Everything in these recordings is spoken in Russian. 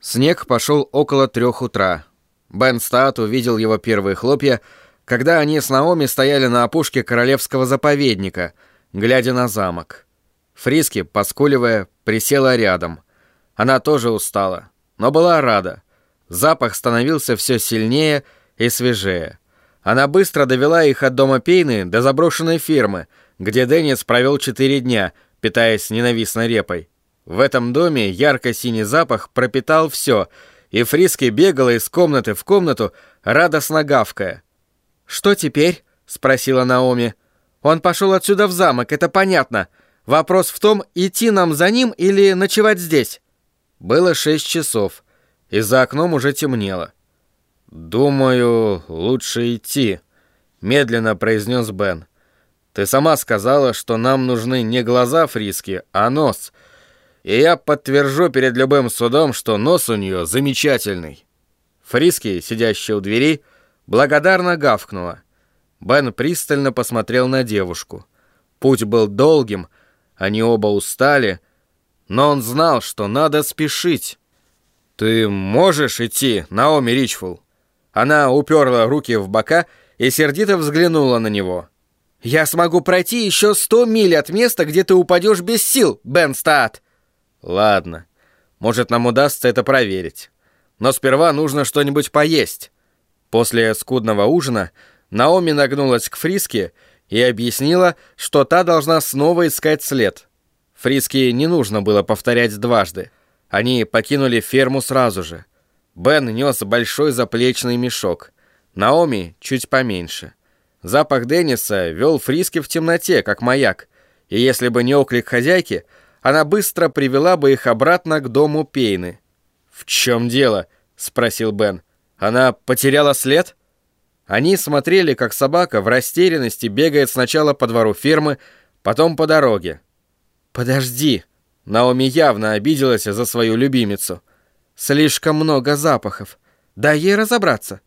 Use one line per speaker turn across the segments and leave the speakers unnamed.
Снег пошел около трех утра. Бен Стат увидел его первые хлопья, когда они с Наоми стояли на опушке королевского заповедника, глядя на замок. Фриски, поскуливая, присела рядом. Она тоже устала, но была рада. Запах становился все сильнее и свежее. Она быстро довела их от дома Пейны до заброшенной фермы, где Деннис провел четыре дня, питаясь ненавистной репой. В этом доме ярко-синий запах пропитал все, и Фриски бегала из комнаты в комнату, радостно гавкая. «Что теперь?» — спросила Наоми. «Он пошел отсюда в замок, это понятно. Вопрос в том, идти нам за ним или ночевать здесь?» Было шесть часов, и за окном уже темнело. «Думаю, лучше идти», — медленно произнес Бен. «Ты сама сказала, что нам нужны не глаза Фриски, а нос» и я подтвержу перед любым судом, что нос у нее замечательный». Фриски, сидящая у двери, благодарно гавкнула. Бен пристально посмотрел на девушку. Путь был долгим, они оба устали, но он знал, что надо спешить. «Ты можешь идти, Наоми Ричфул?» Она уперла руки в бока и сердито взглянула на него. «Я смогу пройти еще сто миль от места, где ты упадешь без сил, Бен Стаат!» Ладно, может нам удастся это проверить. Но сперва нужно что-нибудь поесть. После скудного ужина Наоми нагнулась к Фриске и объяснила, что та должна снова искать след. Фриске не нужно было повторять дважды. Они покинули ферму сразу же. Бен нес большой заплечный мешок. Наоми чуть поменьше. Запах Денниса вел Фриски в темноте, как маяк. И если бы не оклик хозяйки, она быстро привела бы их обратно к дому Пейны. «В чем дело?» — спросил Бен. «Она потеряла след?» Они смотрели, как собака в растерянности бегает сначала по двору фермы, потом по дороге. «Подожди!» Наоми явно обиделась за свою любимицу. «Слишком много запахов. Дай ей разобраться».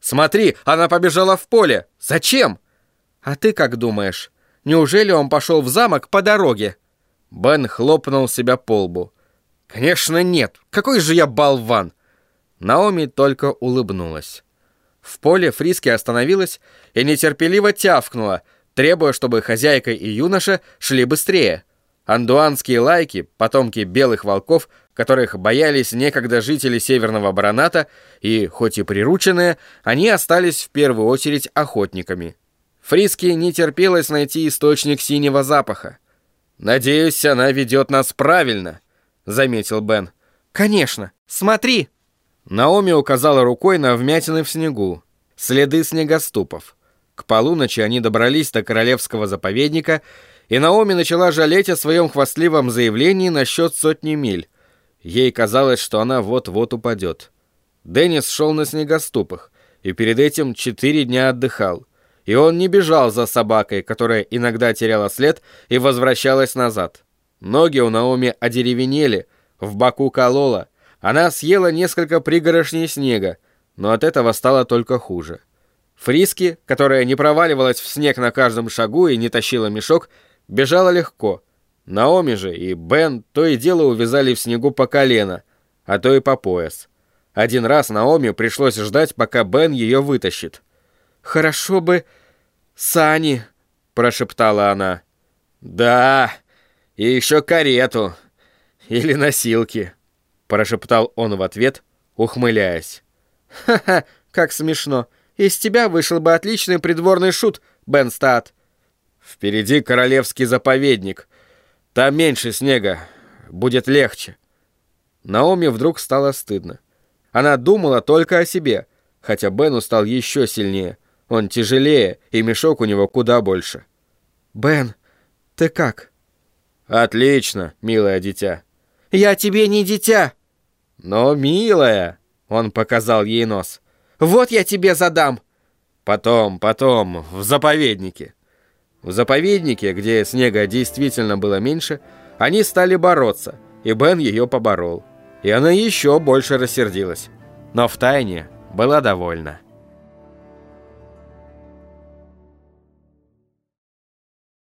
«Смотри, она побежала в поле! Зачем?» «А ты как думаешь? Неужели он пошел в замок по дороге?» Бен хлопнул себя по лбу. «Конечно нет! Какой же я болван!» Наоми только улыбнулась. В поле Фриски остановилась и нетерпеливо тявкнула, требуя, чтобы хозяйка и юноша шли быстрее. Андуанские лайки, потомки белых волков, которых боялись некогда жители Северного Бароната, и, хоть и прирученные, они остались в первую очередь охотниками. Фриски не терпелось найти источник синего запаха. «Надеюсь, она ведет нас правильно», — заметил Бен. «Конечно. Смотри!» Наоми указала рукой на вмятины в снегу. Следы снегоступов. К полуночи они добрались до королевского заповедника, и Наоми начала жалеть о своем хвастливом заявлении насчет сотни миль. Ей казалось, что она вот-вот упадет. Деннис шел на снегоступах, и перед этим четыре дня отдыхал. И он не бежал за собакой, которая иногда теряла след и возвращалась назад. Ноги у Наоми одеревенели, в боку колола. Она съела несколько пригорошней снега, но от этого стало только хуже. Фриски, которая не проваливалась в снег на каждом шагу и не тащила мешок, бежала легко. Наоми же и Бен то и дело увязали в снегу по колено, а то и по пояс. Один раз Наоми пришлось ждать, пока Бен ее вытащит. «Хорошо бы сани», — прошептала она. «Да, и еще карету. Или носилки», — прошептал он в ответ, ухмыляясь. «Ха-ха, как смешно. Из тебя вышел бы отличный придворный шут, Бен Стат». «Впереди королевский заповедник. Там меньше снега. Будет легче». Наоми вдруг стало стыдно. Она думала только о себе, хотя Бену стал еще сильнее — он тяжелее, и мешок у него куда больше. «Бен, ты как?» «Отлично, милое дитя». «Я тебе не дитя!» «Но, милая!» — он показал ей нос. «Вот я тебе задам!» «Потом, потом, в заповеднике». В заповеднике, где снега действительно было меньше, они стали бороться, и Бен ее поборол. И она еще больше рассердилась. Но втайне была довольна.